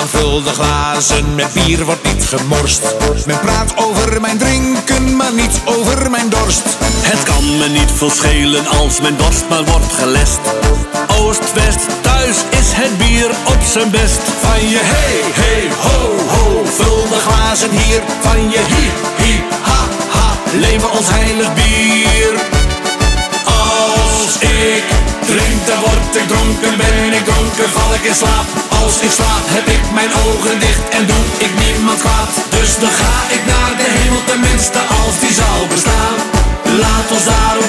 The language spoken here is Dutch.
gevulde glazen met bier wordt niet gemorst. Men praat over mijn drinken, maar niet over mijn dorst. Het kan me niet veel schelen als mijn dorst maar wordt gelest. Oost, West, thuis is het bier op zijn best. Van je hey, hey, ho, ho, vul de glazen hier. Van je hi, hi, ha, ha, leven ons heilig bier. Als ik drink, dan word ik dronken, ben ik dronken, val ik in slaap. Als ik slaap, heb mijn ogen dicht en doe ik niemand kwaad. Dus dan ga ik naar de hemel, tenminste als die zal bestaan. Laat ons daarom